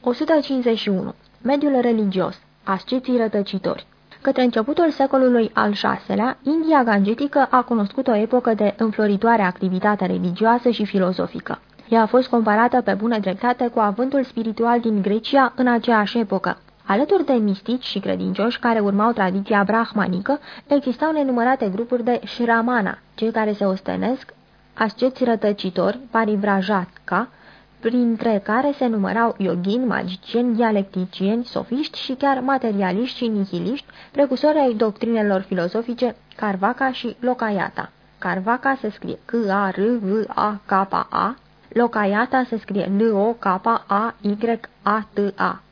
151. Mediul religios. Asceții rătăcitori Către începutul secolului al VI-lea, India gangetică a cunoscut o epocă de înfloritoare activitate religioasă și filozofică. Ea a fost comparată pe bună dreptate cu avântul spiritual din Grecia în aceeași epocă. Alături de mistici și credincioși care urmau tradiția brahmanică, existau nenumărate grupuri de shramana, cei care se ostenesc, asceți rătăcitori, parivrajatca, printre care se numărau yogini, magicieni, dialecticieni, sofiști și chiar materialiști și nihiliști, precursori ai doctrinelor filozofice Carvaca și Locaiata. Carvaca se scrie C-A-R-V-A-K-A, Locaiata se scrie L-O-K-A-Y-A-T-A.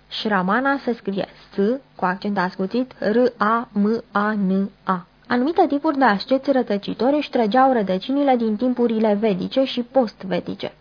Shramana se scrie S cu accent ascuțit R-A-M-A-N-A. Anumite tipuri de asceți rătăcitori își trăgeau rădăcinile din timpurile vedice și post-vedice.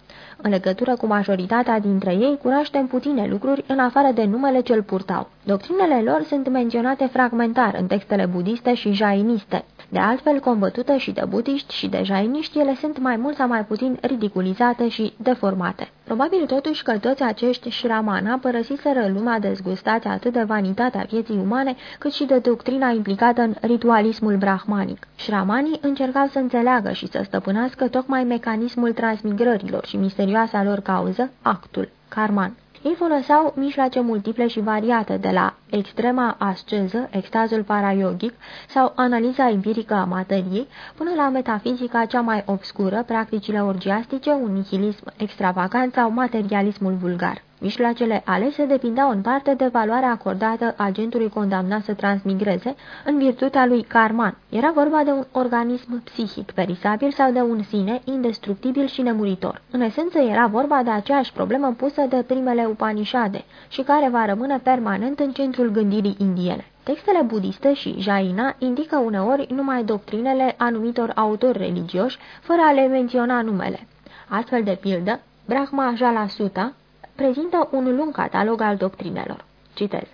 În legătură cu majoritatea dintre ei, cunoaștem puține lucruri în afară de numele ce-l purtau. Doctrinele lor sunt menționate fragmentar în textele budiste și jainiste. De altfel, combătute și de budiști și de jainiști, ele sunt mai mult sau mai puțin ridiculizate și deformate. Probabil totuși că toți acești shramana părăsiseră lumea dezgustați atât de vanitatea vieții umane, cât și de doctrina implicată în ritualismul brahmanic. Shramanii încercau să înțeleagă și să stăpânească tocmai mecanismul transmigrărilor și misterioasa lor cauză, actul, karman. Ei foloseau mijloace multiple și variate, de la extrema asceză, extazul parayogic sau analiza empirică a materiei, până la metafizica cea mai obscură, practicile orgiastice, un nihilism extravagant sau materialismul vulgar. Mijloacele alese depindeau în parte de valoarea acordată agentului condamnat să transmigreze în virtutea lui Karman. Era vorba de un organism psihic perisabil sau de un sine indestructibil și nemuritor. În esență era vorba de aceeași problemă pusă de primele Upanishade și care va rămâne permanent în centrul gândirii indiene. Textele budiste și jaina indică uneori numai doctrinele anumitor autori religioși, fără a le menționa numele. Astfel de pildă, Brahma Jala Sutta prezintă un lung catalog al doctrinelor. Citez.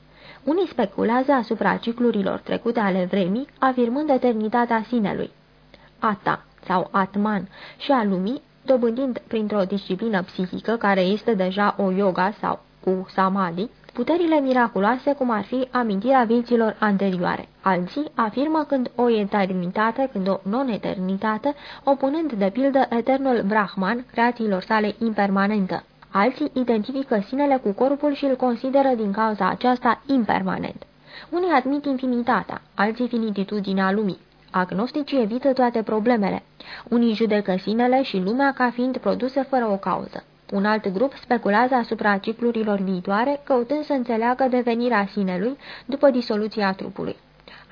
Unii speculează asupra ciclurilor trecute ale vremii, afirmând eternitatea sinelui, Ata sau Atman și a lumii, dobândind printr-o disciplină psihică care este deja o yoga sau cu samadhi, puterile miraculoase cum ar fi amintirea vieților anterioare. Alții afirmă când o eternitate, când o non-eternitate, opunând de pildă eternul Brahman creațiilor sale impermanentă. Alții identifică sinele cu corpul și îl consideră din cauza aceasta impermanent. Unii admit infinitatea, alții finititudinea lumii. Agnosticii evită toate problemele. Unii judecă sinele și lumea ca fiind produse fără o cauză. Un alt grup speculează asupra ciclurilor viitoare, căutând să înțeleagă devenirea sinelui după disoluția trupului.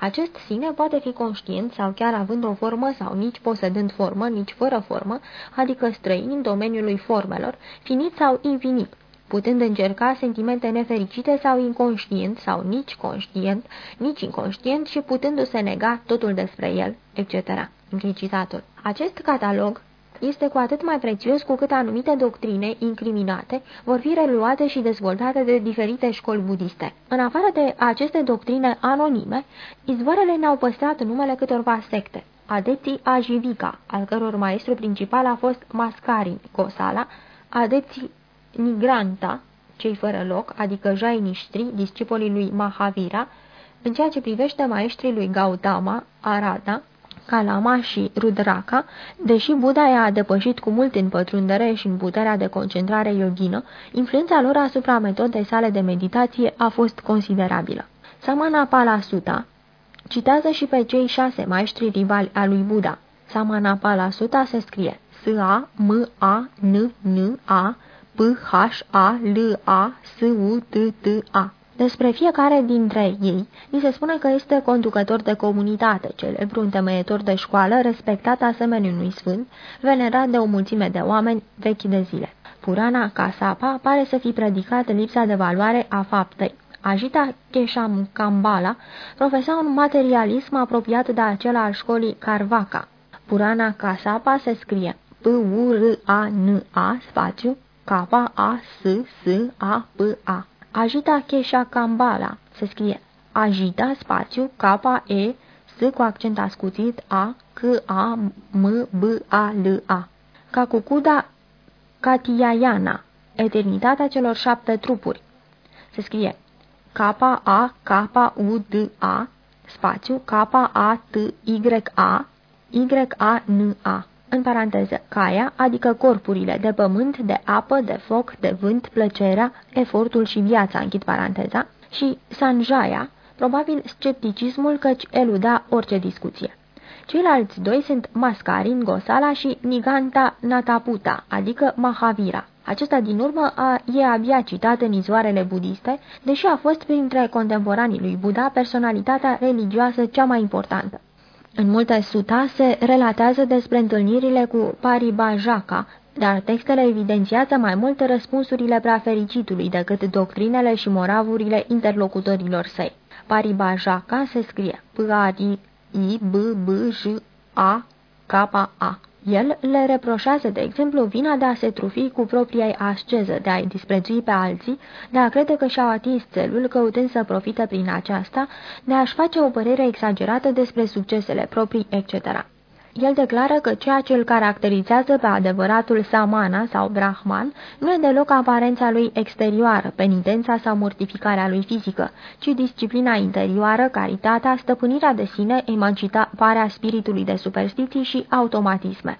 Acest sine poate fi conștient sau chiar având o formă sau nici posedând formă, nici fără formă, adică străin în domeniului formelor, finit sau infinit, putând încerca sentimente nefericite sau inconștient sau nici conștient, nici inconștient și putându-se nega totul despre el, etc. Închei citatul. Acest catalog este cu atât mai prețios cu cât anumite doctrine incriminate vor fi reluate și dezvoltate de diferite școli budiste. În afară de aceste doctrine anonime, izvoarele ne-au păstrat numele câtorva secte. Adepții Ajivika, al căror maestru principal a fost Mascarin Gosala, adepții Nigranta, cei fără loc, adică jainiștri, discipolii lui Mahavira, în ceea ce privește maestrii lui Gautama, Arada, Kalama și Rudraka, deși Buddha i-a depășit cu mult în pătrundere și în puterea de concentrare yogină, influența lor asupra metodei sale de meditație a fost considerabilă. Samana Palasuta citează și pe cei șase maestri rivali a lui Buddha. Samana Palasuta se scrie S-A-M-A-N-N-A P-H-A-L-A-S-U-T-T-A. Despre fiecare dintre ei, ni se spune că este conducător de comunitate, celebru întemeiător de școală, respectat asemenea unui sfânt, venerat de o mulțime de oameni vechi de zile. Purana Kasapa pare să fi predicat lipsa de valoare a faptei. Agita Kesham Kambala profesa un materialism apropiat de acela al școlii Carvaca. Purana Kasapa se scrie P-U-R-A-N-A spațiu K-A-S-S-A-P-A. Agita Kesha Kambala se scrie Agita spațiu K-E S cu accent ascuțit A K-A-M-B-A-L-A Kakukuda Katiayana Eternitatea celor șapte trupuri. Se scrie K-A-K-U-D-A spațiu K-A-T-Y-A Y-A-N-A în paranteză, caia, adică corpurile de pământ, de apă, de foc, de vânt, plăcerea, efortul și viața, închid paranteza, și Sanjaya, probabil scepticismul căci eluda orice discuție. Ceilalți doi sunt Mascarin Gosala și Niganta Nataputa, adică Mahavira. Acesta din urmă a, e abia citat în izoarele budiste, deși a fost printre contemporanii lui Buddha personalitatea religioasă cea mai importantă. În multe suta se relatează despre întâlnirile cu Paribajaka, dar textele evidențiază mai mult răspunsurile prea fericitului decât doctrinele și moravurile interlocutorilor săi. Paribajaka se scrie P-A-R-I-B-B-J-A-K-A. El le reproșează, de exemplu, vina de a se trufi cu propria asceză, de a-i disprețui pe alții, de a crede că și-au atins țelul, căutând să profite prin aceasta, de a-și face o părere exagerată despre succesele proprii, etc. El declară că ceea ce îl caracterizează pe adevăratul samana sau brahman nu e deloc aparența lui exterioară, penitența sau mortificarea lui fizică, ci disciplina interioară, caritatea, stăpânirea de sine, emanciparea spiritului de superstiții și automatisme.